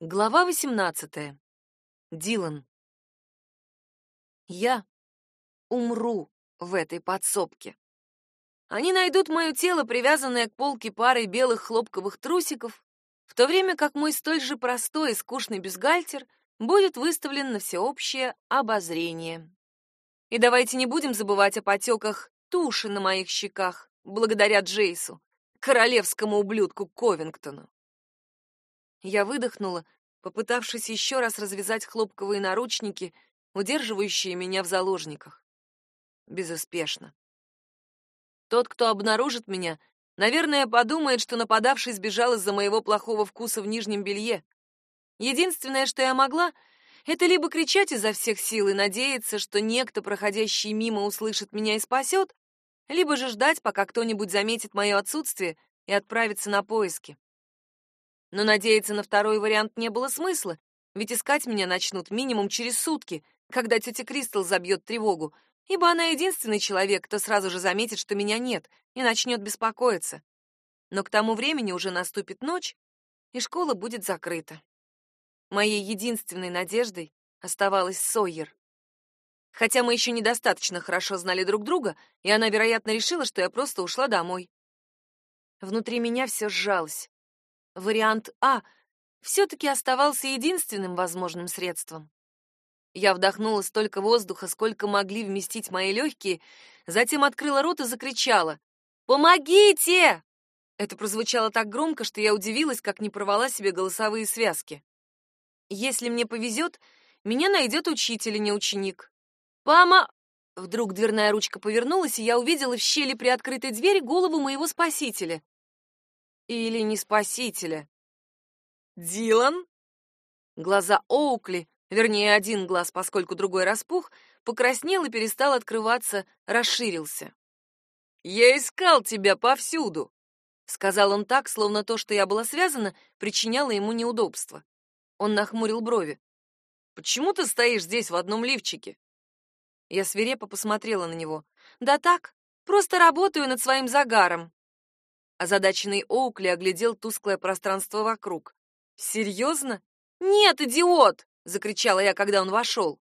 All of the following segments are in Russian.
Глава 18. Дилан. Я умру в этой подсобке. Они найдут мое тело, привязанное к полке парой белых хлопковых трусиков, в то время как мой столь же простой и скучный бюстгальтер будет выставлен на всеобщее обозрение. И давайте не будем забывать о потеках туши на моих щеках, благодаря Джейсу, королевскому ублюдку Ковингтону. Я выдохнула, попытавшись еще раз развязать хлопковые наручники, удерживающие меня в заложниках. Безуспешно. Тот, кто обнаружит меня, наверное, подумает, что нападавший сбежал из-за моего плохого вкуса в нижнем белье. Единственное, что я могла, это либо кричать изо всех сил и надеяться, что некто, проходящий мимо, услышит меня и спасет, либо же ждать, пока кто-нибудь заметит мое отсутствие и отправится на поиски. Но надеяться на второй вариант не было смысла, ведь искать меня начнут минимум через сутки, когда тетя Кристал забьет тревогу, ибо она единственный человек, кто сразу же заметит, что меня нет, и начнет беспокоиться. Но к тому времени уже наступит ночь, и школа будет закрыта. Моей единственной надеждой оставалась Сойер. Хотя мы еще недостаточно хорошо знали друг друга, и она, вероятно, решила, что я просто ушла домой. Внутри меня все сжалось. Вариант А все-таки оставался единственным возможным средством. Я вдохнула столько воздуха, сколько могли вместить мои легкие, затем открыла рот и закричала «Помогите!». Это прозвучало так громко, что я удивилась, как не порвала себе голосовые связки. Если мне повезет, меня найдет учитель, а не ученик. «Пама...» Вдруг дверная ручка повернулась, и я увидела в щели при открытой двери голову моего спасителя. Или не спасителя. Дилан? Глаза Оукли, вернее, один глаз, поскольку другой распух, покраснел и перестал открываться, расширился. «Я искал тебя повсюду», — сказал он так, словно то, что я была связана, причиняло ему неудобства. Он нахмурил брови. «Почему ты стоишь здесь в одном лифчике?» Я свирепо посмотрела на него. «Да так, просто работаю над своим загаром». Озадаченный Оукли оглядел тусклое пространство вокруг. «Серьезно? Нет, идиот!» — закричала я, когда он вошел.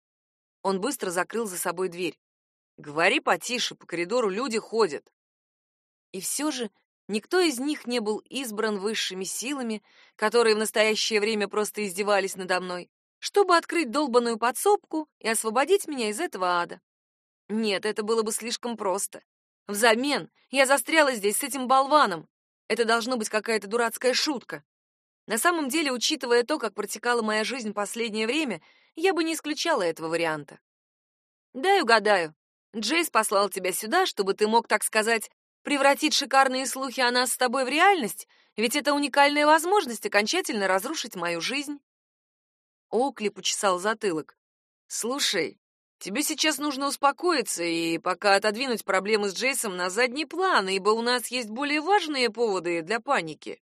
Он быстро закрыл за собой дверь. «Говори потише, по коридору люди ходят». И все же никто из них не был избран высшими силами, которые в настоящее время просто издевались надо мной, чтобы открыть долбаную подсобку и освободить меня из этого ада. Нет, это было бы слишком просто. Взамен я застряла здесь с этим болваном. Это должно быть какая-то дурацкая шутка. На самом деле, учитывая то, как протекала моя жизнь последнее время, я бы не исключала этого варианта. Дай угадаю. Джейс послал тебя сюда, чтобы ты мог, так сказать, превратить шикарные слухи о нас с тобой в реальность, ведь это уникальная возможность окончательно разрушить мою жизнь. Оукли почесал затылок. Слушай, Тебе сейчас нужно успокоиться и пока отодвинуть проблемы с Джейсом на задний план, ибо у нас есть более важные поводы для паники.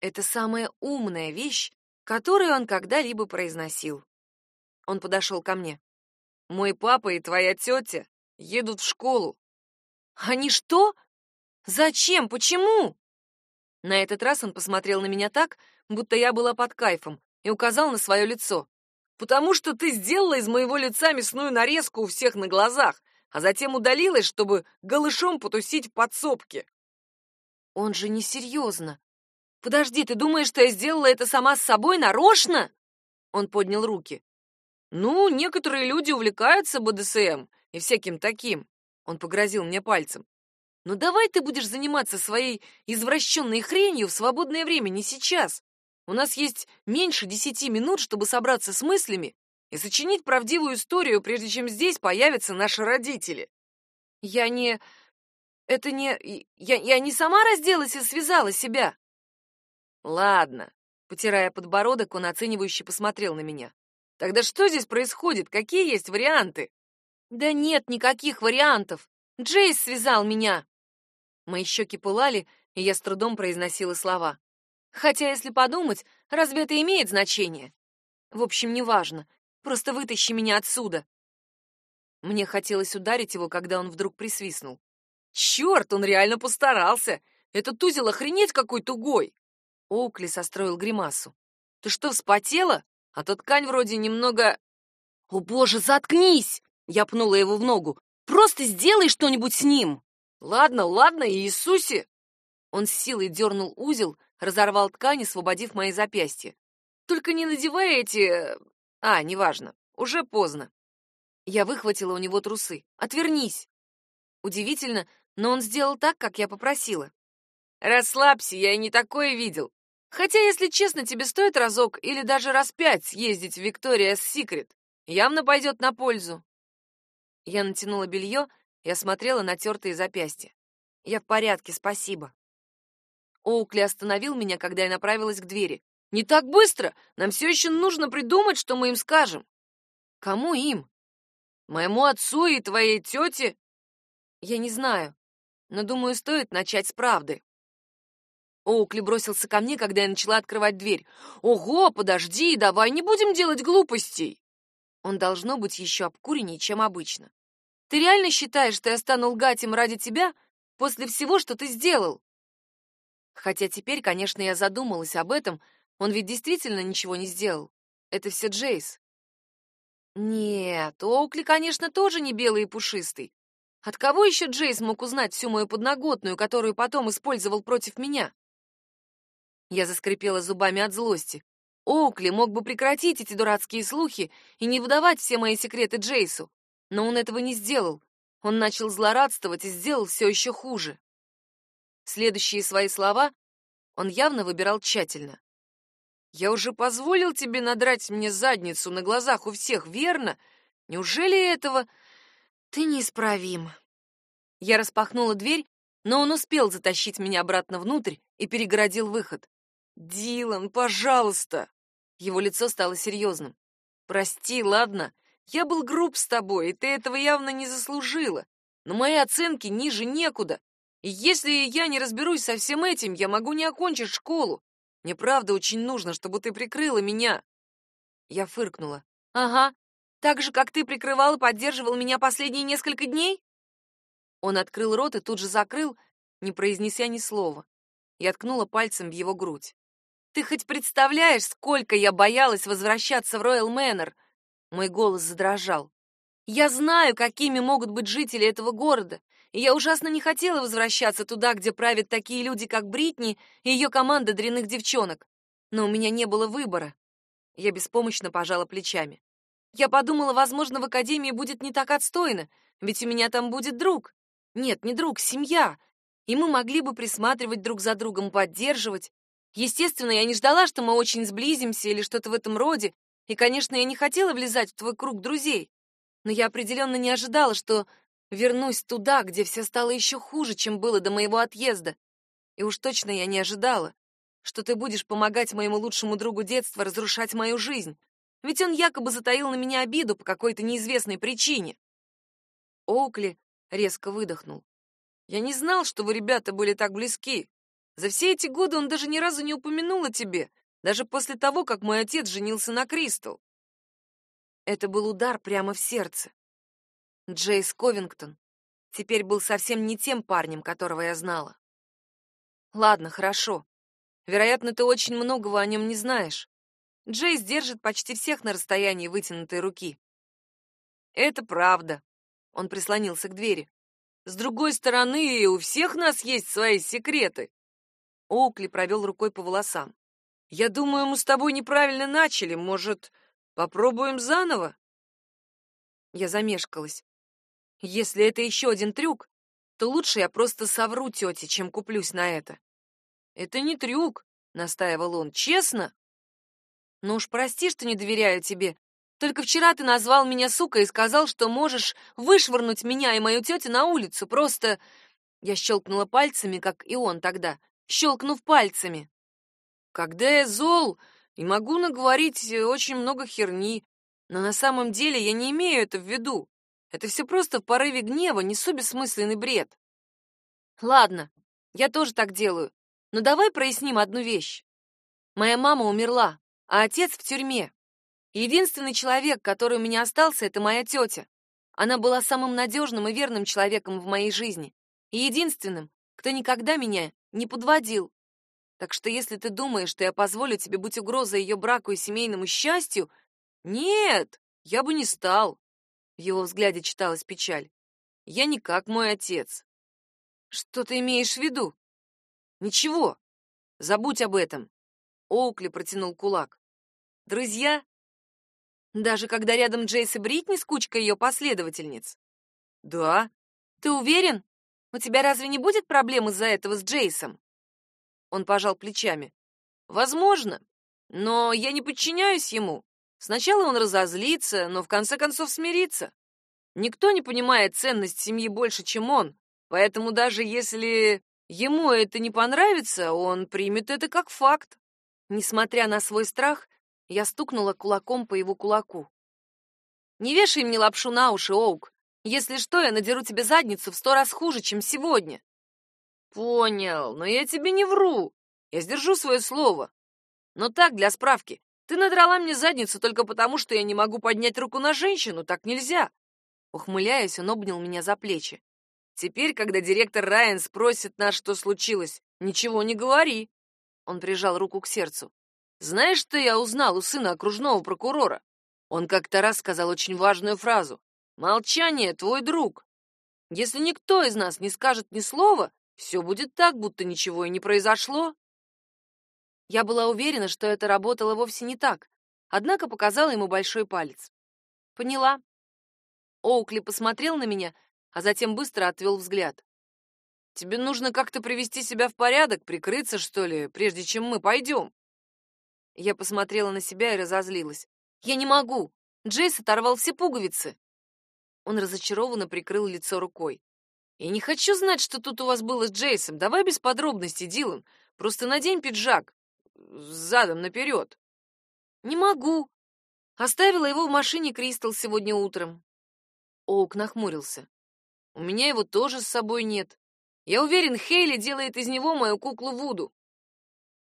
Это самая умная вещь, которую он когда-либо произносил. Он подошел ко мне. Мой папа и твоя тетя едут в школу. Они что? Зачем? Почему? На этот раз он посмотрел на меня так, будто я была под кайфом, и указал на свое лицо потому что ты сделала из моего лица мясную нарезку у всех на глазах, а затем удалилась, чтобы голышом потусить в подсобке. Он же несерьезно. Подожди, ты думаешь, что я сделала это сама с собой нарочно? Он поднял руки. Ну, некоторые люди увлекаются БДСМ и всяким таким. Он погрозил мне пальцем. Ну давай ты будешь заниматься своей извращенной хренью в свободное время, не сейчас. У нас есть меньше десяти минут, чтобы собраться с мыслями и сочинить правдивую историю, прежде чем здесь появятся наши родители. Я не... Это не... Я, я не сама разделась и связала себя. Ладно. Потирая подбородок, он оценивающе посмотрел на меня. Тогда что здесь происходит? Какие есть варианты? Да нет никаких вариантов. Джейс связал меня. Мои щеки пылали, и я с трудом произносила слова. Хотя, если подумать, разве это имеет значение? В общем, неважно. Просто вытащи меня отсюда. Мне хотелось ударить его, когда он вдруг присвистнул. Черт, он реально постарался. Этот узел охренеть какой тугой. Оукли состроил гримасу. Ты что, вспотела? А то ткань вроде немного... О боже, заткнись! Я пнула его в ногу. Просто сделай что-нибудь с ним. Ладно, ладно, Иисусе. Он с силой дернул узел, разорвал ткань, освободив мои запястья. Только не надевай эти... А, неважно. Уже поздно. Я выхватила у него трусы. Отвернись. Удивительно, но он сделал так, как я попросила. Расслабься, я и не такое видел. Хотя, если честно, тебе стоит разок или даже раз пять съездить в Виктория Секрет. Явно пойдет на пользу. Я натянула белье и осмотрела натертые запястья. Я в порядке, спасибо. Оукли остановил меня, когда я направилась к двери. Не так быстро! Нам все еще нужно придумать, что мы им скажем. Кому им? Моему отцу и твоей тете? Я не знаю, но думаю, стоит начать с правды. Оукли бросился ко мне, когда я начала открывать дверь. «Ого, подожди, давай не будем делать глупостей!» Он должно быть еще обкуреннее, чем обычно. «Ты реально считаешь, что я стану лгать им ради тебя после всего, что ты сделал?» Хотя теперь, конечно, я задумалась об этом, он ведь действительно ничего не сделал. Это все Джейс. Нет, Оукли, конечно, тоже не белый и пушистый. От кого еще Джейс мог узнать всю мою подноготную, которую потом использовал против меня? Я заскрипела зубами от злости. Оукли мог бы прекратить эти дурацкие слухи и не выдавать все мои секреты Джейсу, но он этого не сделал. Он начал злорадствовать и сделал все еще хуже. Следующие свои слова он явно выбирал тщательно. «Я уже позволил тебе надрать мне задницу на глазах у всех, верно? Неужели этого ты неисправим?» Я распахнула дверь, но он успел затащить меня обратно внутрь и перегородил выход. «Дилан, пожалуйста!» Его лицо стало серьезным. «Прости, ладно? Я был груб с тобой, и ты этого явно не заслужила. Но мои оценки ниже некуда. Если я не разберусь со всем этим, я могу не окончить школу. Мне правда очень нужно, чтобы ты прикрыла меня». Я фыркнула. «Ага, так же, как ты прикрывал и поддерживал меня последние несколько дней?» Он открыл рот и тут же закрыл, не произнеся ни слова. Я ткнула пальцем в его грудь. Ты хоть представляешь, сколько я боялась возвращаться в Роyal Мэннер? Мой голос задрожал. Я знаю, какими могут быть жители этого города, и я ужасно не хотела возвращаться туда, где правят такие люди, как Бритни и ее команда дрянных девчонок. Но у меня не было выбора. Я беспомощно пожала плечами. Я подумала, возможно, в академии будет не так отстойно, ведь у меня там будет друг. Нет, не друг, семья. И мы могли бы присматривать друг за другом, поддерживать. Естественно, я не ждала, что мы очень сблизимся или что-то в этом роде, и, конечно, я не хотела влезать в твой круг друзей. Но я определенно не ожидала, что вернусь туда, где все стало еще хуже, чем было до моего отъезда. И уж точно я не ожидала, что ты будешь помогать моему лучшему другу детства разрушать мою жизнь. Ведь он якобы затаил на меня обиду по какой-то неизвестной причине. Оукли резко выдохнул. Я не знал, что вы, ребята, были так близки. За все эти годы он даже ни разу не упомянул о тебе, даже после того, как мой отец женился на Кристал. Это был удар прямо в сердце. Джейс Ковингтон теперь был совсем не тем парнем, которого я знала. Ладно, хорошо. Вероятно, ты очень многого о нем не знаешь. Джейс держит почти всех на расстоянии вытянутой руки. Это правда. Он прислонился к двери. С другой стороны, у всех нас есть свои секреты. Оукли провел рукой по волосам. «Я думаю, мы с тобой неправильно начали. Может, попробуем заново?» Я замешкалась. Если это еще один трюк, то лучше я просто совру тете, чем куплюсь на это. «Это не трюк», — настаивал он, — «честно». «Ну уж прости, что не доверяю тебе. Только вчера ты назвал меня сукой и сказал, что можешь вышвырнуть меня и мою тетю на улицу. Просто...» Я щелкнула пальцами, как и он тогда щелкнув пальцами. Когда я зол и могу наговорить очень много херни, но на самом деле я не имею это в виду. Это все просто в порыве гнева, несу бессмысленный бред. Ладно, я тоже так делаю. Но давай проясним одну вещь. Моя мама умерла, а отец в тюрьме. Единственный человек, который у меня остался, это моя тетя. Она была самым надежным и верным человеком в моей жизни. И единственным, кто никогда меня не подводил. Так что если ты думаешь, что я позволю тебе быть угрозой ее браку и семейному счастью, нет, я бы не стал. В его взгляде читалась печаль. Я не как мой отец. Что ты имеешь в виду? Ничего. Забудь об этом. Оукли протянул кулак. Друзья? Даже когда рядом Джейс и Бритни с кучкой ее последовательниц? Да. Ты уверен? У тебя разве не будет проблем из-за этого с Джейсом? Он пожал плечами. Возможно, но я не подчиняюсь ему. Сначала он разозлится, но в конце концов смирится. Никто не понимает ценность семьи больше, чем он, поэтому даже если ему это не понравится, он примет это как факт. Несмотря на свой страх, я стукнула кулаком по его кулаку. «Не вешай мне лапшу на уши, Оук. Если что, я надеру тебе задницу в сто раз хуже, чем сегодня. Понял, но я тебе не вру. Я сдержу свое слово. Но так, для справки, ты надрала мне задницу только потому, что я не могу поднять руку на женщину, так нельзя. Ухмыляясь, он обнял меня за плечи. Теперь, когда директор Райан спросит нас, что случилось, ничего не говори. Он прижал руку к сердцу. Знаешь, что я узнал у сына окружного прокурора? Он как-то раз сказал очень важную фразу. «Молчание — твой друг». Если никто из нас не скажет ни слова, все будет так, будто ничего и не произошло. Я была уверена, что это работало вовсе не так, однако показала ему большой палец. Поняла. Оукли посмотрел на меня, а затем быстро отвел взгляд. Тебе нужно как-то привести себя в порядок, прикрыться, что ли, прежде чем мы пойдем. Я посмотрела на себя и разозлилась. Я не могу. Джейс оторвал все пуговицы. Он разочарованно прикрыл лицо рукой. Я не хочу знать, что тут у вас было с Джейсом. Давай без подробностей, Дилан. Просто надень пиджак. Задом наперед. Не могу. Оставила его в машине Кристал сегодня утром. Оук нахмурился. У меня его тоже с собой нет. Я уверен, Хейли делает из него мою куклу Вуду.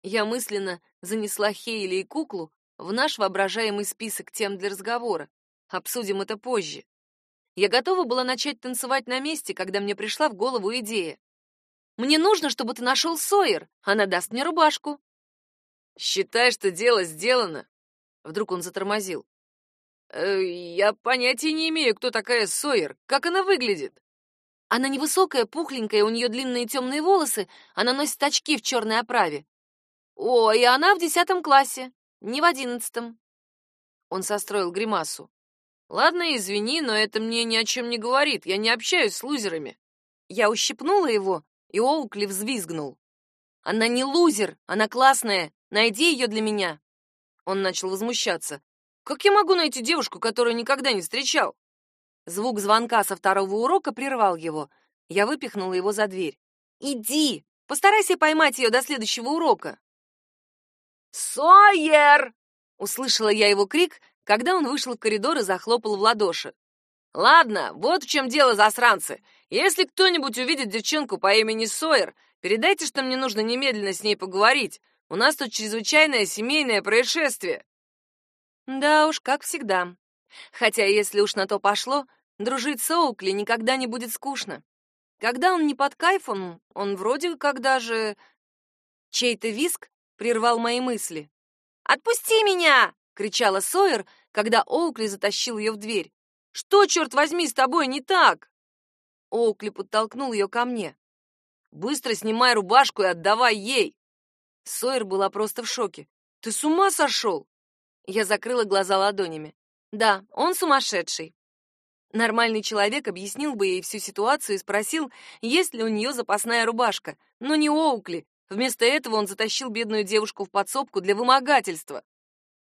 Я мысленно занесла Хейли и куклу в наш воображаемый список тем для разговора. Обсудим это позже. Я готова была начать танцевать на месте, когда мне пришла в голову идея. «Мне нужно, чтобы ты нашел Сойер. Она даст мне рубашку». «Считай, что дело сделано». Вдруг он затормозил. «Э, «Я понятия не имею, кто такая Сойер. Как она выглядит?» Она невысокая, пухленькая, у нее длинные темные волосы, она носит очки в черной оправе. О, и она в десятом классе, не в одиннадцатом. Он состроил гримасу. Ладно, извини, но это мне ни о чем не говорит. Я не общаюсь с лузерами. Я ущипнула его, и Оукли взвизгнул. Она не лузер, она классная. Найди ее для меня. Он начал возмущаться. Как я могу найти девушку, которую никогда не встречал? Звук звонка со второго урока прервал его. Я выпихнула его за дверь. Иди, постарайся поймать ее до следующего урока. Сойер! Услышала я его крик когда он вышел в коридор и захлопал в ладоши. «Ладно, вот в чем дело, засранцы. Если кто-нибудь увидит девчонку по имени Сойер, передайте, что мне нужно немедленно с ней поговорить. У нас тут чрезвычайное семейное происшествие». Да уж, как всегда. Хотя, если уж на то пошло, дружить с Оукли никогда не будет скучно. Когда он не под кайфом, он вроде как даже... Чей-то виск прервал мои мысли. «Отпусти меня!» — кричала Сойер, когда Оукли затащил ее в дверь. «Что, черт возьми, с тобой не так?» Оукли подтолкнул ее ко мне. «Быстро снимай рубашку и отдавай ей!» Сойер была просто в шоке. «Ты с ума сошел?» Я закрыла глаза ладонями. «Да, он сумасшедший». Нормальный человек объяснил бы ей всю ситуацию и спросил, есть ли у нее запасная рубашка, но не Оукли. Вместо этого он затащил бедную девушку в подсобку для вымогательства.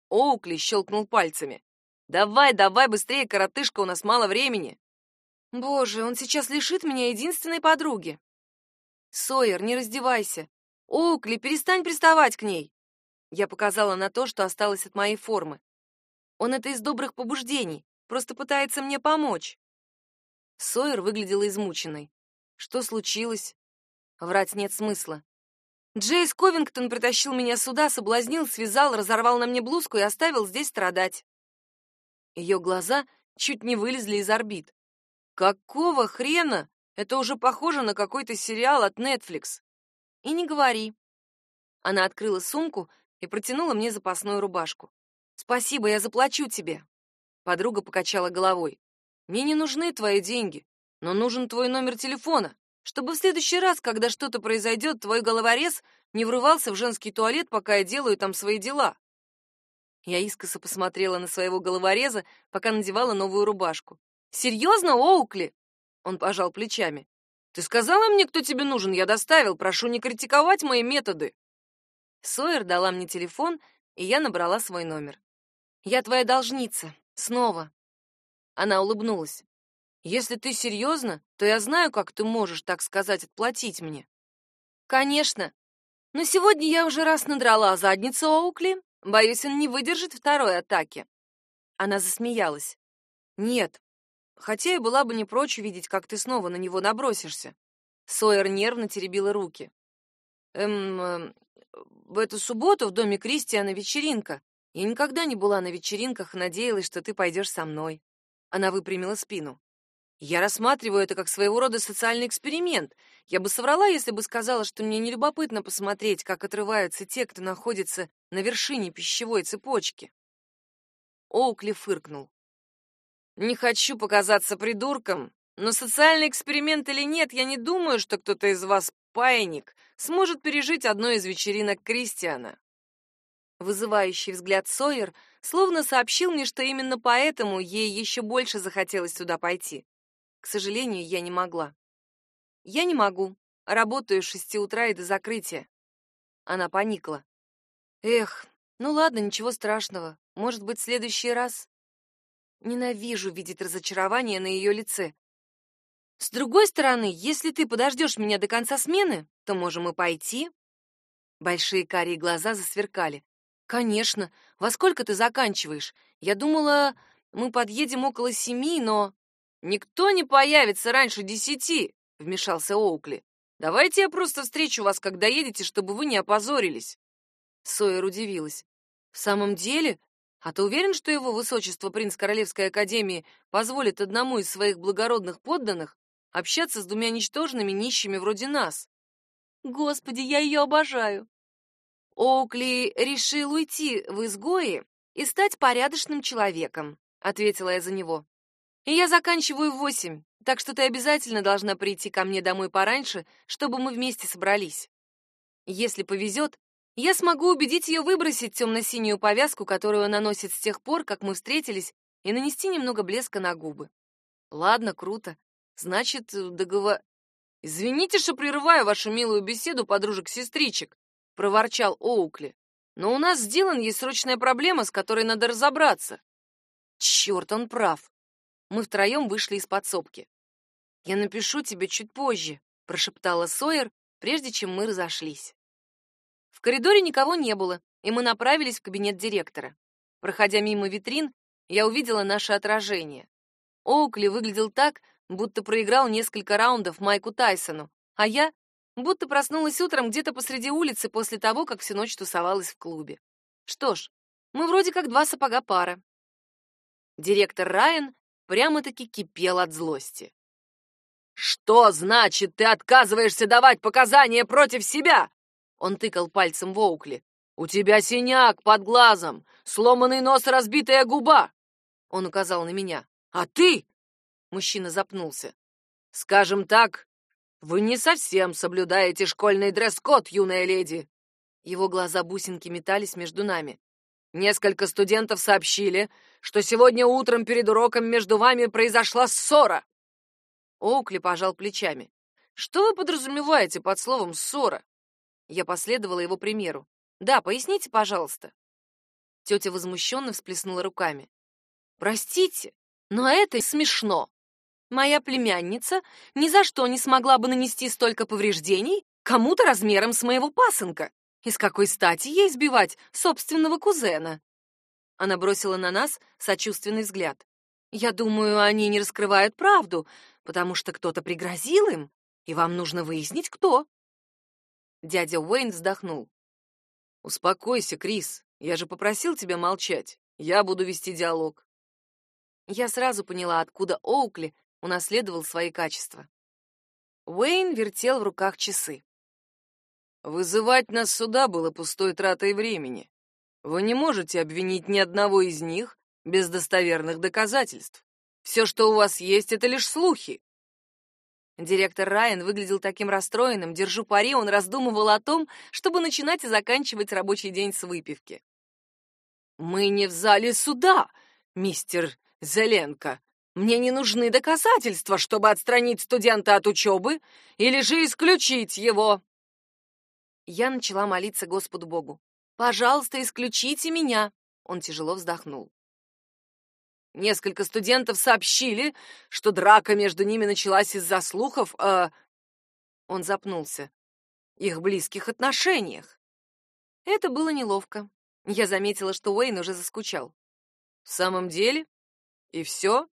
Оукли щелкнул пальцами. «Давай, давай быстрее, коротышка, у нас мало времени!» «Боже, он сейчас лишит меня единственной подруги!» «Сойер, не раздевайся! Оукли, перестань приставать к ней!» Я показала на то, что осталось от моей формы. Он это из добрых побуждений, просто пытается мне помочь. Сойер выглядела измученной. Что случилось? Врать нет смысла. Джейс Ковингтон притащил меня сюда, соблазнил, связал, разорвал на мне блузку и оставил здесь страдать. Ее глаза чуть не вылезли из орбит. Какого хрена? Это уже похоже на какой-то сериал от Netflix. И не говори. Она открыла сумку и протянула мне запасную рубашку. «Спасибо, я заплачу тебе». Подруга покачала головой. «Мне не нужны твои деньги, но нужен твой номер телефона, чтобы в следующий раз, когда что-то произойдет, твой головорез не врывался в женский туалет, пока я делаю там свои дела». Я искоса посмотрела на своего головореза, пока надевала новую рубашку. «Серьезно, Оукли?» Он пожал плечами. «Ты сказала мне, кто тебе нужен, я доставил. Прошу не критиковать мои методы». Сойер дала мне телефон, и я набрала свой номер. «Я твоя должница. Снова». Она улыбнулась. «Если ты серьезно, то я знаю, как ты можешь, так сказать, отплатить мне». «Конечно. Но сегодня я уже раз надрала задницу Оукли. Боюсь, он не выдержит второй атаки». Она засмеялась. «Нет, хотя я была бы не прочь увидеть, как ты снова на него набросишься». Сойер нервно теребила руки. «Эм, эм в эту субботу в доме Кристиана вечеринка. Я никогда не была на вечеринках и надеялась, что ты пойдешь со мной. Она выпрямила спину. Я рассматриваю это как своего рода социальный эксперимент. Я бы соврала, если бы сказала, что мне не любопытно посмотреть, как отрываются те, кто находится на вершине пищевой цепочки. Оукли фыркнул. Не хочу показаться придурком, но социальный эксперимент или нет, я не думаю, что кто-то из вас паинник сможет пережить одну из вечеринок Кристиана. Вызывающий взгляд Сойер словно сообщил мне, что именно поэтому ей еще больше захотелось туда пойти. К сожалению, я не могла. Я не могу. Работаю с шести утра и до закрытия. Она поникла. Эх, ну ладно, ничего страшного. Может быть, в следующий раз. Ненавижу видеть разочарование на ее лице. С другой стороны, если ты подождешь меня до конца смены, то можем и пойти. Большие карие глаза засверкали. Конечно. Во сколько ты заканчиваешь? Я думала, мы подъедем около семи, но никто не появится раньше десяти, вмешался Оукли. Давайте я просто встречу вас, когда едете, чтобы вы не опозорились. Сойер удивилась. В самом деле? А ты уверен, что его высочество принц Королевской академии позволит одному из своих благородных подданных общаться с двумя ничтожными нищими вроде нас. Господи, я ее обожаю. Оукли решил уйти в изгои и стать порядочным человеком, ответила я за него. И я заканчиваю в восемь, так что ты обязательно должна прийти ко мне домой пораньше, чтобы мы вместе собрались. Если повезет, я смогу убедить ее выбросить темно-синюю повязку, которую она носит с тех пор, как мы встретились, и нанести немного блеска на губы. Ладно, круто. Значит, э, договор... Извините, что прерываю вашу милую беседу, подружек-сестричек, проворчал Оукли. Но у нас с Дилан есть срочная проблема, с которой надо разобраться. Черт, он прав. Мы втроем вышли из подсобки. Я напишу тебе чуть позже, прошептала Сойер, прежде чем мы разошлись. В коридоре никого не было, и мы направились в кабинет директора. Проходя мимо витрин, я увидела наше отражение. Оукли выглядел так, будто проиграл несколько раундов Майку Тайсону, а я будто проснулась утром где-то посреди улицы после того, как всю ночь тусовалась в клубе. Что ж, мы вроде как два сапога пара. Директор Райан прямо-таки кипел от злости. «Что значит, ты отказываешься давать показания против себя?» Он тыкал пальцем в Оукли. «У тебя синяк под глазом, сломанный нос, разбитая губа!» Он указал на меня. «А ты Мужчина запнулся. Скажем так, вы не совсем соблюдаете школьный дресс-код, юная леди. Его глаза бусинки метались между нами. Несколько студентов сообщили, что сегодня утром перед уроком между вами произошла ссора. Оукли пожал плечами. Что вы подразумеваете под словом ссора? Я последовала его примеру. Да, поясните, пожалуйста. Тетя возмущенно всплеснула руками. Простите, но это смешно. Моя племянница ни за что не смогла бы нанести столько повреждений кому-то размером с моего пасынка. И с какой стати ей сбивать собственного кузена? Она бросила на нас сочувственный взгляд. Я думаю, они не раскрывают правду, потому что кто-то пригрозил им, и вам нужно выяснить, кто. Дядя Уэйн вздохнул. Успокойся, Крис. Я же попросил тебя молчать. Я буду вести диалог. Я сразу поняла, откуда Оукли унаследовал свои качества. Уэйн вертел в руках часы. Вызывать нас сюда было пустой тратой времени. Вы не можете обвинить ни одного из них без достоверных доказательств. Все, что у вас есть, это лишь слухи. Директор Райан выглядел таким расстроенным, держу пари, он раздумывал о том, чтобы начинать и заканчивать рабочий день с выпивки. «Мы не в зале суда, мистер Зеленко. Мне не нужны доказательства, чтобы отстранить студента от учебы или же исключить его». Я начала молиться Господу Богу. «Пожалуйста, исключите меня!» Он тяжело вздохнул. Несколько студентов сообщили, что драка между ними началась из-за слухов о... Он запнулся. Их близких отношениях. Это было неловко. Я заметила, что Уэйн уже заскучал. В самом деле? И все?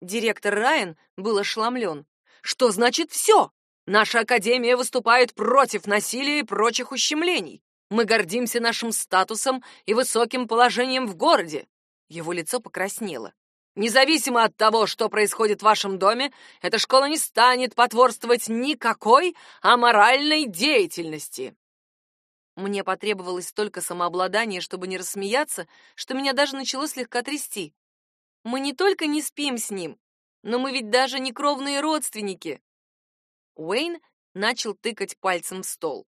Директор Райан был ошеломлен. Что значит все? Наша академия выступает против насилия и прочих ущемлений. Мы гордимся нашим статусом и высоким положением в городе. Его лицо покраснело. Независимо от того, что происходит в вашем доме, эта школа не станет потворствовать никакой аморальной деятельности. Мне потребовалось столько самообладания, чтобы не рассмеяться, что меня даже начало слегка трясти. Мы не только не спим с ним, но мы ведь даже не кровные родственники. Уэйн начал тыкать пальцем в стол.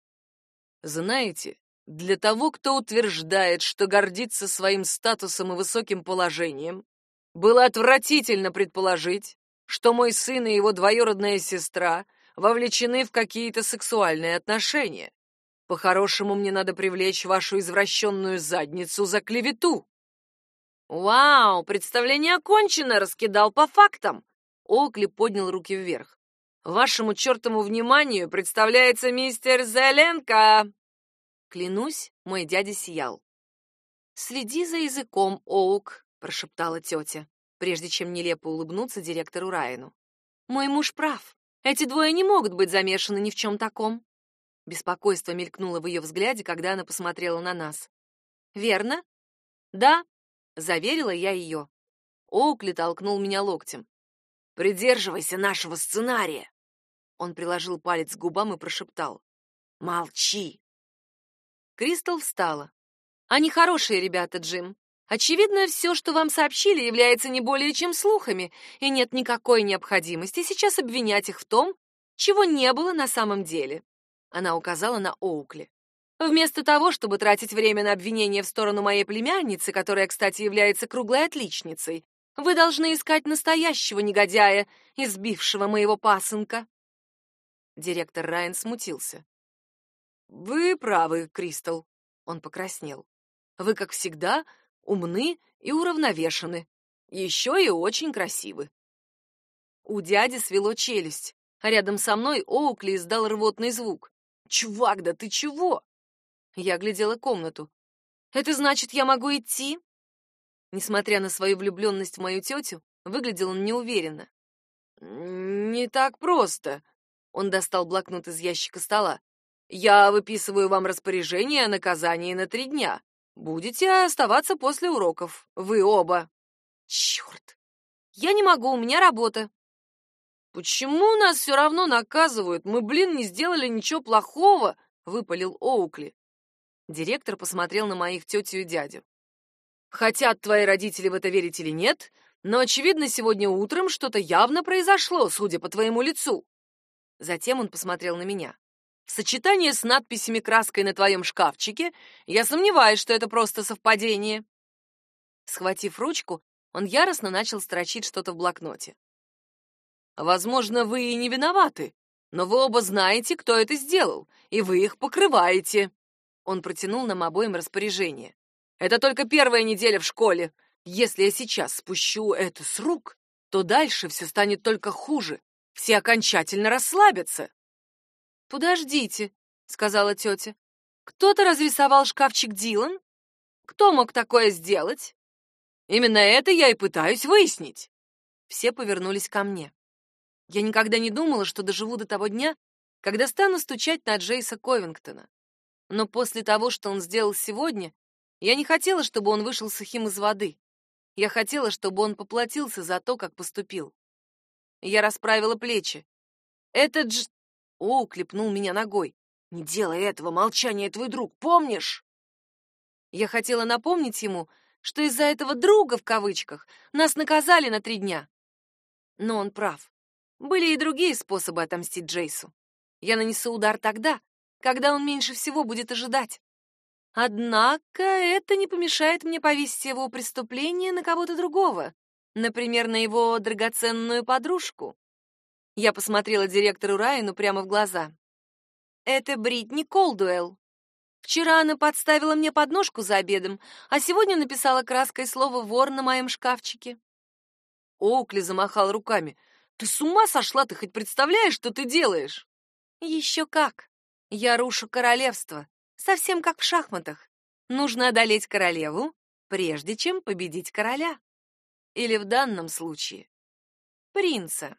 Знаете, для того, кто утверждает, что гордится своим статусом и высоким положением, было отвратительно предположить, что мой сын и его двоюродная сестра вовлечены в какие-то сексуальные отношения. По-хорошему, мне надо привлечь вашу извращенную задницу за клевету. Вау, представление окончено, раскидал по фактам. Окли поднял руки вверх. Вашему чертому вниманию представляется мистер Зеленко. Клянусь, мой дядя сиял. «Следи за языком, Оук», — прошептала тетя, прежде чем нелепо улыбнуться директору Райану. «Мой муж прав. Эти двое не могут быть замешаны ни в чем таком». Беспокойство мелькнуло в ее взгляде, когда она посмотрела на нас. «Верно?» «Да», — заверила я ее. Оукли толкнул меня локтем. «Придерживайся нашего сценария!» Он приложил палец к губам и прошептал. «Молчи!» Кристал встала. «Они хорошие ребята, Джим. Очевидно, все, что вам сообщили, является не более чем слухами, и нет никакой необходимости сейчас обвинять их в том, чего не было на самом деле». Она указала на Оукли. Вместо того, чтобы тратить время на обвинение в сторону моей племянницы, которая, кстати, является круглой отличницей, вы должны искать настоящего негодяя, избившего моего пасынка. Директор Райан смутился. Вы правы, Кристал. Он покраснел. Вы, как всегда, умны и уравновешены. Еще и очень красивы. У дяди свело челюсть, а рядом со мной Оукли издал рвотный звук. «Чувак, да ты чего?» Я глядела комнату. «Это значит, я могу идти?» Несмотря на свою влюбленность в мою тетю, выглядел он неуверенно. «Не так просто», — он достал блокнот из ящика стола. Я выписываю вам распоряжение о наказании на три дня. Будете оставаться после уроков. Вы оба. Черт! Я не могу, у меня работа. Почему нас все равно наказывают? Мы, блин, не сделали ничего плохого, выпалил Оукли. Директор посмотрел на моих тетю и дядю. Хотят твои родители в это верить или нет, но очевидно, сегодня утром что-то явно произошло, судя по твоему лицу. Затем он посмотрел на меня. В сочетании с надписями краской на твоем шкафчике я сомневаюсь, что это просто совпадение. Схватив ручку, он яростно начал строчить что-то в блокноте. Возможно, вы и не виноваты, но вы оба знаете, кто это сделал, и вы их покрываете. Он протянул нам обоим распоряжение. Это только первая неделя в школе. Если я сейчас спущу это с рук, то дальше все станет только хуже. Все окончательно расслабятся. «Подождите», — сказала тетя. «Кто-то разрисовал шкафчик Дилан? Кто мог такое сделать?» «Именно это я и пытаюсь выяснить». Все повернулись ко мне. Я никогда не думала, что доживу до того дня, когда стану стучать на Джейса Ковингтона. Но после того, что он сделал сегодня, я не хотела, чтобы он вышел сухим из воды. Я хотела, чтобы он поплатился за то, как поступил. Я расправила плечи. Это Дж... Оу клепнул меня ногой. Не делай этого, молчание твой друг, помнишь? Я хотела напомнить ему, что из-за этого друга в кавычках нас наказали на три дня. Но он прав. Были и другие способы отомстить Джейсу. Я нанесу удар тогда, когда он меньше всего будет ожидать. Однако это не помешает мне повесить его преступление на кого-то другого, например, на его драгоценную подружку. Я посмотрела директору Райану прямо в глаза. Это Бритни Колдуэлл. Вчера она подставила мне подножку за обедом, а сегодня написала краской слово «вор» на моем шкафчике. Оукли замахал руками. «Ты с ума сошла? Ты хоть представляешь, что ты делаешь?» «Еще как! Я рушу королевство, совсем как в шахматах. Нужно одолеть королеву, прежде чем победить короля. Или в данном случае принца.